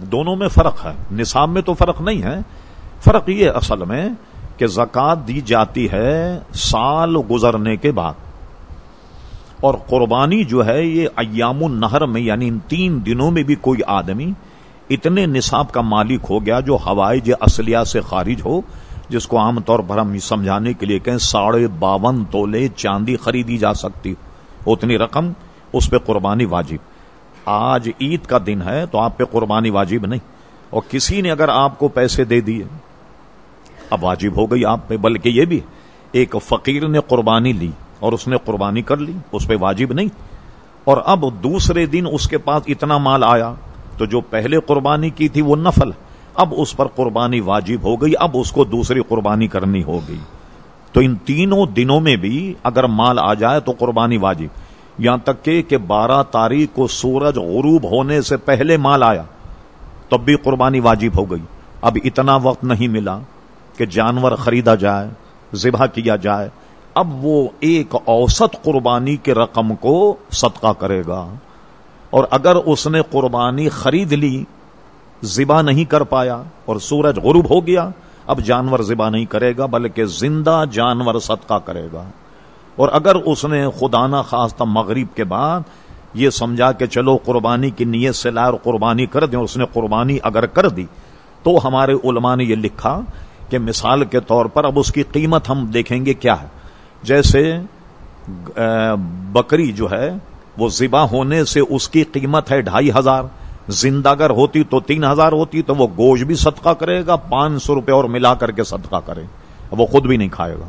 دونوں میں فرق ہے۔ نصاب میں تو فرق نہیں ہے۔ فرق یہ اصل میں کہ زکوٰۃ دی جاتی ہے سال گزرنے کے بعد۔ اور قربانی جو ہے یہ ایام النہر میں یعنی ان تین دنوں میں بھی کوئی آدمی اتنے نصاب کا مالک ہو گیا جو ہوائج اصلیہ سے خارج ہو، جس کو عام طور پر ہم سمجھانے کے لیے کہیں ساڑھے باون تولے چاندی خریدی جا سکتی۔ اتنی رقم اس پہ قربانی واجب۔ آج عید کا دن ہے تو آپ پہ قربانی واجب نہیں۔ اور کسی نے اگر آپ کو پیسے دے دیے، اب واجب ہو گئی آپ پہ، بلکہ یہ بھی، ایک فقیر نے قربانی لی اور اس نے قربانی کر لی، اس پہ واجب نہیں۔ اور اب دوسرے دن اس کے پاس اتنا مال آیا تو جو پہلے قربانی کی تھی وہ نفل۔ اب اس پر قربانی واجب ہو گئی، اب اس کو دوسری قربانی کرنی ہوگی تو ان تینوں دنوں میں بھی اگر مال آ جائے تو قربانی واجب۔ یہاں تک کہ کہ بارہ تاریخ کو سورج غروب ہونے سے پہلے مال آیا، تب بھی قربانی واجب ہو گئی۔ اب اتنا وقت نہیں ملا کہ جانور خریدا جائے، ذبح کیا جائے۔ اب وہ ایک اوسط قربانی کے رقم کو صدقہ کرے گا۔ اور اگر اس نے قربانی خرید لی، ذبح نہیں کر پایا اور سورج غروب ہو گیا، اب جانور ذبح نہیں کرے گا، بلکہ زندہ جانور صدقہ کرے گا۔ اور اگر اس نے خدا نہ خاص مغرب کے بعد یہ سمجھا کہ چلو قربانی کی نیت سے لائے اور قربانی کر دیں اس نے قربانی اگر کر دی، تو ہمارے علماء نے یہ لکھا کہ مثال کے طور پر اب اس کی قیمت ہم دیکھیں گے کیا ہے۔ جیسے بکری جو ہے، وہ ذبح ہونے سے اس کی قیمت ہے ڈھائی ہزار۔ زندہ اگر ہوتی تو تین ہزار ہوتی، تو وہ گوشت بھی صدقہ کرے گا، پانچ سو روپے اور ملا کر کے صدقہ کرے۔ وہ خود بھی نہیں کھائے گا۔